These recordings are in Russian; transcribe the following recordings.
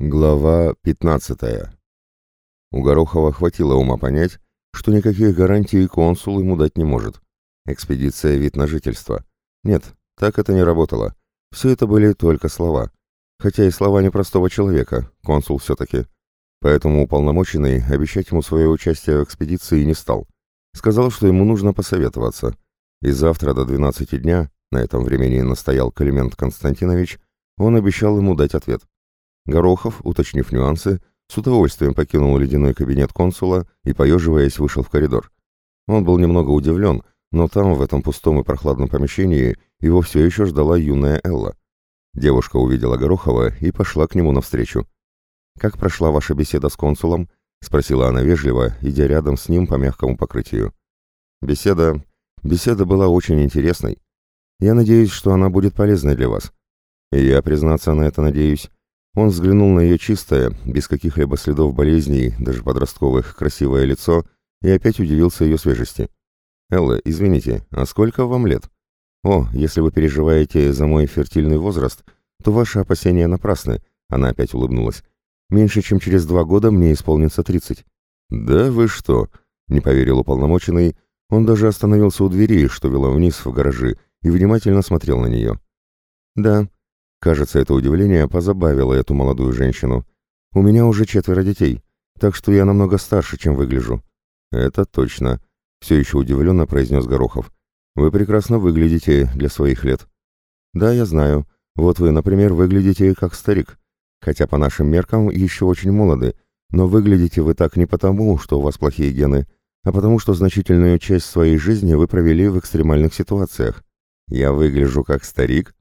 Глава 15. У Горохова хватило ума понять, что никаких гарантий консул ему дать не может. Экспедиция — вид на жительство. Нет, так это не работало. Все это были только слова. Хотя и слова непростого человека, консул все-таки. Поэтому уполномоченный обещать ему свое участие в экспедиции не стал. Сказал, что ему нужно посоветоваться. И завтра до 12 дня, на этом времени настоял Климент Константинович, он обещал ему дать ответ. Горохов, уточнив нюансы, с удовольствием покинул ледяной кабинет консула и, поеживаясь, вышел в коридор. Он был немного удивлен, но там, в этом пустом и прохладном помещении, его все еще ждала юная Элла. Девушка увидела Горохова и пошла к нему навстречу. «Как прошла ваша беседа с консулом?» — спросила она вежливо, идя рядом с ним по мягкому покрытию. «Беседа... беседа была очень интересной. Я надеюсь, что она будет полезной для вас. И я, признаться, на это надеюсь. Он взглянул на ее чистое, без каких-либо следов болезней, даже подростковых, красивое лицо и опять удивился ее свежести. «Элла, извините, а сколько вам лет?» «О, если вы переживаете за мой фертильный возраст, то ваши опасения напрасны», — она опять улыбнулась. «Меньше чем через два года мне исполнится тридцать». «Да вы что?» — не поверил уполномоченный. Он даже остановился у двери, что вела вниз в гаражи, и внимательно смотрел на нее. «Да, Кажется, это удивление позабавило эту молодую женщину. «У меня уже четверо детей, так что я намного старше, чем выгляжу». «Это точно», — все еще удивленно произнес Горохов. «Вы прекрасно выглядите для своих лет». «Да, я знаю. Вот вы, например, выглядите как старик. Хотя по нашим меркам еще очень молоды, но выглядите вы так не потому, что у вас плохие гены, а потому что значительную часть своей жизни вы провели в экстремальных ситуациях. Я выгляжу как старик?»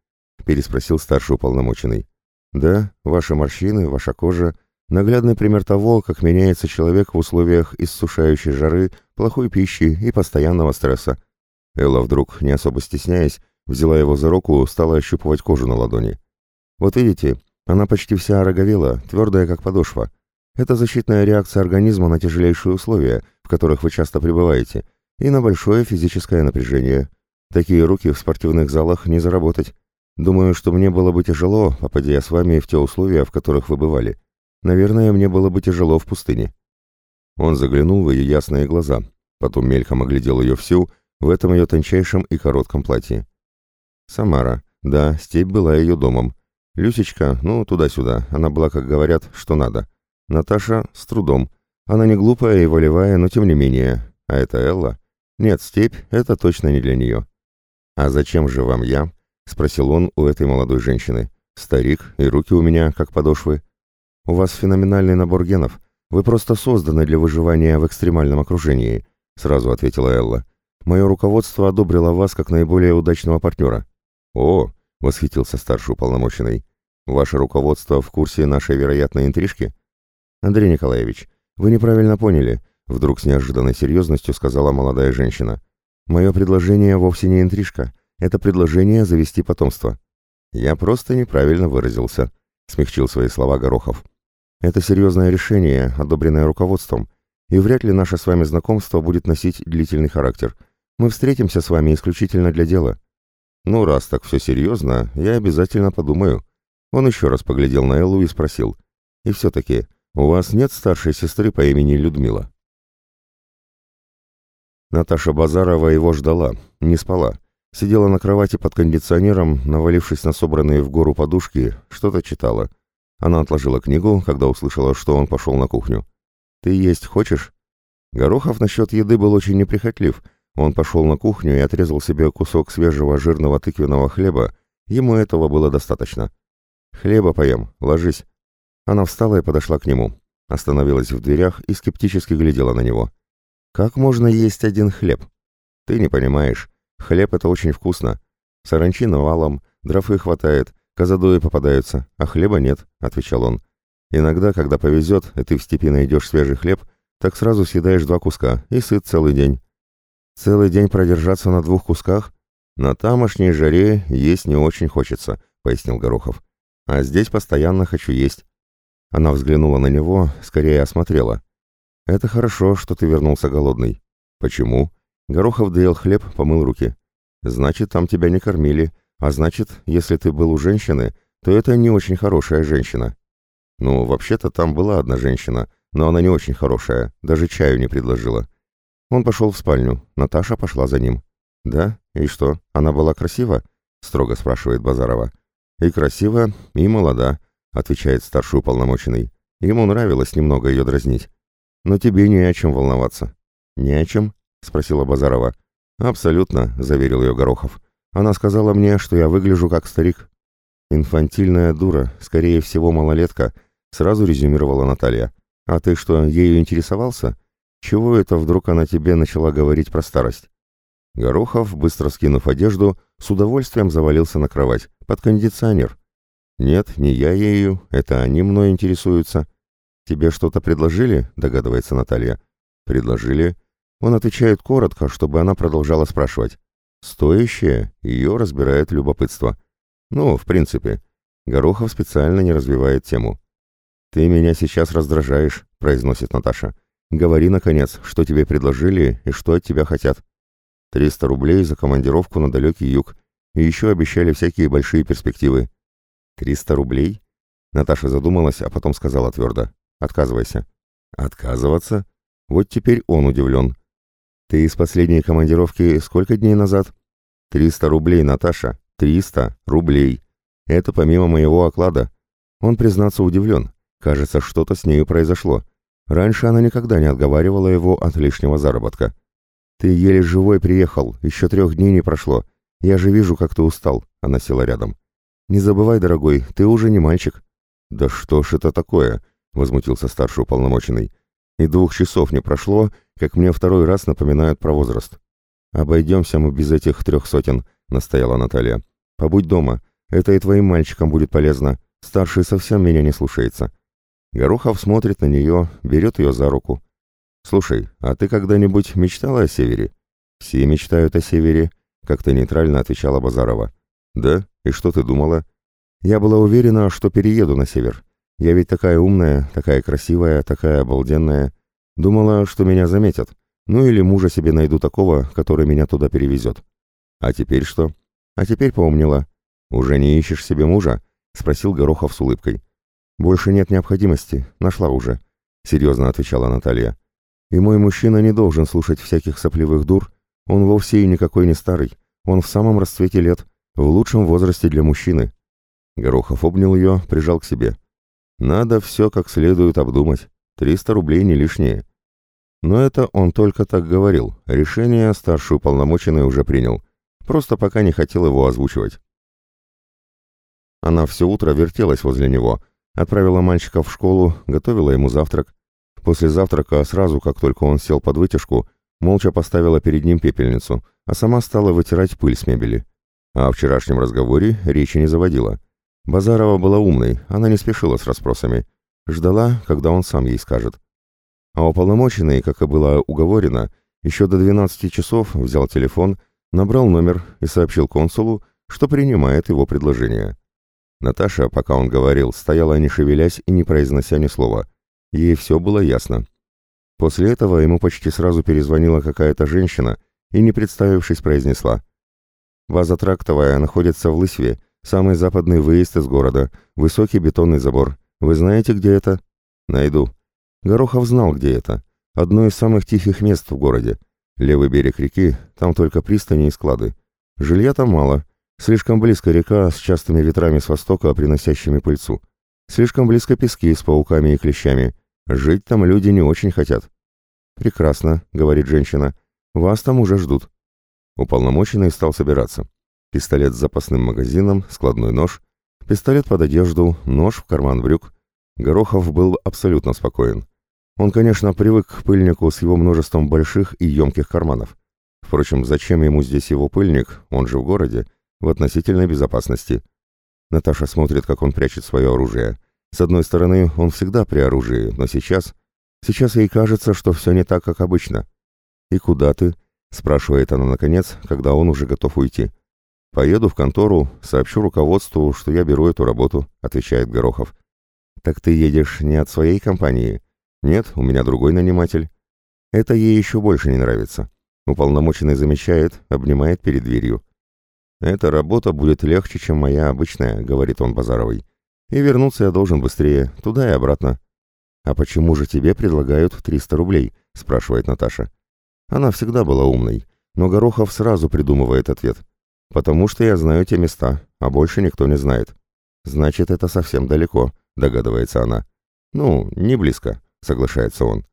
Переспросил старший уполномоченный. «Да, ваши морщины, ваша кожа — наглядный пример того, как меняется человек в условиях иссушающей жары, плохой пищи и постоянного стресса». Элла вдруг, не особо стесняясь, взяла его за руку, стала ощупывать кожу на ладони. «Вот видите, она почти вся ороговела, твердая, как подошва. Это защитная реакция организма на тяжелейшие условия, в которых вы часто пребываете, и на большое физическое напряжение. Такие руки в спортивных залах не заработать. Думаю, что мне было бы тяжело, попадя я с вами в те условия, в которых вы бывали. Наверное, мне было бы тяжело в пустыне». Он заглянул в ее ясные глаза, потом мельком оглядел ее всю в этом ее тончайшем и коротком платье. Самара, да, степь была ее домом. Люсечка, ну, туда-сюда, она была, как говорят, что надо. Наташа с трудом. Она не глупая и волевая, но тем не менее. А это Элла? Нет, степь — это точно не для нее. А зачем же вам я? — спросил он у этой молодой женщины. «Старик, и руки у меня, как подошвы. У вас феноменальный набор генов. Вы просто созданы для выживания в экстремальном окружении», — сразу ответила Элла. «Мое руководство одобрило вас как наиболее удачного партнера». «О!» — восхитился старший уполномоченный. «Ваше руководство в курсе нашей вероятной интрижки?» «Андрей Николаевич, вы неправильно поняли», — вдруг с неожиданной серьезностью сказала молодая женщина. «Мое предложение вовсе не интрижка. Это предложение завести потомство. Я просто неправильно выразился, смягчил свои слова Горохов. Это серьезное решение, одобренное руководством, и вряд ли наше с вами знакомство будет носить длительный характер. Мы встретимся с вами исключительно для дела. Ну, раз так все серьезно, я обязательно подумаю. Он еще раз поглядел на Эллу и спросил. И все-таки, у вас нет старшей сестры по имени Людмила? Наташа Базарова его ждала, не спала. Сидела на кровати под кондиционером, навалившись на собранные в гору подушки, что-то читала. Она отложила книгу, когда услышала, что он пошел на кухню. «Ты есть хочешь?» Горохов насчет еды был очень неприхотлив. Он пошел на кухню и отрезал себе кусок свежего жирного тыквенного хлеба. Ему этого было достаточно. «Хлеба поем, ложись». Она встала и подошла к нему. Остановилась в дверях и скептически глядела на него. «Как можно есть один хлеб?» «Ты не понимаешь. Хлеб — это очень вкусно. Саранчи навалом, дровы хватает, казадои попадаются, а хлеба нет», — отвечал он. «Иногда, когда повезет, и ты в степи найдешь свежий хлеб, так сразу съедаешь два куска и сыт целый день». «Целый день продержаться на двух кусках? На тамошней жаре есть не очень хочется», — пояснил Горохов. «А здесь постоянно хочу есть». Она взглянула на него, скорее осмотрела. «Это хорошо, что ты вернулся голодный». «Почему?» Горохов доел хлеб, помыл руки. «Значит, там тебя не кормили, а значит, если ты был у женщины, то это не очень хорошая женщина». Ну, вообще-то там была одна женщина, но она не очень хорошая, даже чаю не предложила. Он пошел в спальню, Наташа пошла за ним. «Да? И что, она была красива?» — строго спрашивает Базарова. «И красива, и молода», — отвечает старший уполномоченный. Ему нравилось немного ее дразнить. «Но тебе не о чем волноваться». «Не о чем?» — спросила Базарова. «Абсолютно», — заверил ее Горохов. «Она сказала мне, что я выгляжу как старик». «Инфантильная дура, скорее всего, малолетка», — сразу резюмировала Наталья. «А ты что, ею интересовался? Чего это вдруг она тебе начала говорить про старость?» Горохов, быстро скинув одежду, с удовольствием завалился на кровать, под кондиционер. «Нет, не я ею, это они мной интересуются». «Тебе что-то предложили?» — догадывается Наталья. «Предложили». Он отвечает коротко, чтобы она продолжала спрашивать. «Стоящее?» — ее разбирает любопытство. «Ну, в принципе». Горохов специально не развивает тему. «Ты меня сейчас раздражаешь», — произносит Наташа. «Говори, наконец, что тебе предложили и что от тебя хотят». «Триста рублей за командировку на далекий юг. И еще обещали всякие большие перспективы». «Триста рублей?» Наташа задумалась, а потом сказала твердо. «Отказывайся». «Отказываться?» Вот теперь он удивлен. «Ты из последней командировки сколько дней назад?» «Триста рублей, Наташа. Триста рублей. Это помимо моего оклада». Он, признаться, удивлен. Кажется, что-то с нею произошло. Раньше она никогда не отговаривала его от лишнего заработка. «Ты еле живой приехал, еще трех дней не прошло. Я же вижу, как ты устал», — она села рядом. «Не забывай, дорогой, ты уже не мальчик». «Да что ж это такое?» — возмутился старший уполномоченный. «И двух часов не прошло, как мне второй раз напоминают про возраст». «Обойдемся мы без этих трех сотен», — настояла Наталья. «Побудь дома, это и твоим мальчикам будет полезно. Старший совсем меня не слушается». Горохов смотрит на нее, берет ее за руку. «Слушай, а ты когда-нибудь мечтала о севере?» «Все мечтают о севере», — как-то нейтрально отвечала Базарова. «Да? И что ты думала?» «Я была уверена, что перееду на север. Я ведь такая умная, такая красивая, такая обалденная. Думала, что меня заметят. Ну или мужа себе найду такого, который меня туда перевезет. А теперь что? А теперь поумнела. Уже не ищешь себе мужа? Спросил Горохов с улыбкой. Больше нет необходимости, нашла уже. Серьезно отвечала Наталья. И мой мужчина не должен слушать всяких сопливых дур. Он вовсе и никакой не старый. Он в самом расцвете лет, в лучшем возрасте для мужчины. Горохов обнял ее, прижал к себе. Надо все как следует обдумать. Триста рублей не лишние. Но это он только так говорил. Решение старший уполномоченный уже принял. Просто пока не хотел его озвучивать. Она все утро вертелась возле него, отправила мальчика в школу, готовила ему завтрак. После завтрака, сразу как только он сел под вытяжку, молча поставила перед ним пепельницу, а сама стала вытирать пыль с мебели. А о вчерашнем разговоре речи не заводила. Базарова была умной, она не спешила с расспросами. Ждала, когда он сам ей скажет. А уполномоченный, как и было уговорено, еще до 12 часов взял телефон, набрал номер и сообщил консулу, что принимает его предложение. Наташа, пока он говорил, стояла не шевелясь и не произнося ни слова. Ей все было ясно. После этого ему почти сразу перезвонила какая-то женщина и, не представившись, произнесла. «База трактовая находится в Лысве, Самый западный выезд из города. Высокий бетонный забор. Вы знаете, где это? Найду. Горохов знал, где это. Одно из самых тихих мест в городе. Левый берег реки, там только пристани и склады. Жилья там мало. Слишком близко река с частыми ветрами с востока, приносящими пыльцу. Слишком близко пески с пауками и клещами. Жить там люди не очень хотят. «Прекрасно», — говорит женщина. «Вас там уже ждут». Уполномоченный стал собираться пистолет с запасным магазином, складной нож, пистолет под одежду, нож в карман брюк. Горохов был абсолютно спокоен. Он, конечно, привык к пыльнику с его множеством больших и емких карманов. Впрочем, зачем ему здесь его пыльник, он же в городе, в относительной безопасности. Наташа смотрит, как он прячет свое оружие. С одной стороны, он всегда при оружии, но сейчас... Сейчас ей кажется, что все не так, как обычно. «И куда ты?» — спрашивает она наконец, когда он уже готов уйти. «Поеду в контору, сообщу руководству, что я беру эту работу», — отвечает Горохов. «Так ты едешь не от своей компании?» «Нет, у меня другой наниматель». Это ей еще больше не нравится. Уполномоченный замечает, обнимает перед дверью. «Эта работа будет легче, чем моя обычная», — говорит он Базаровой. И вернуться я должен быстрее, туда и обратно. «А почему же тебе предлагают 300 рублей?» — спрашивает Наташа. Она всегда была умной, но Горохов сразу придумывает ответ. «Потому что я знаю те места, а больше никто не знает». «Значит, это совсем далеко», — догадывается она. «Ну, не близко», — соглашается он.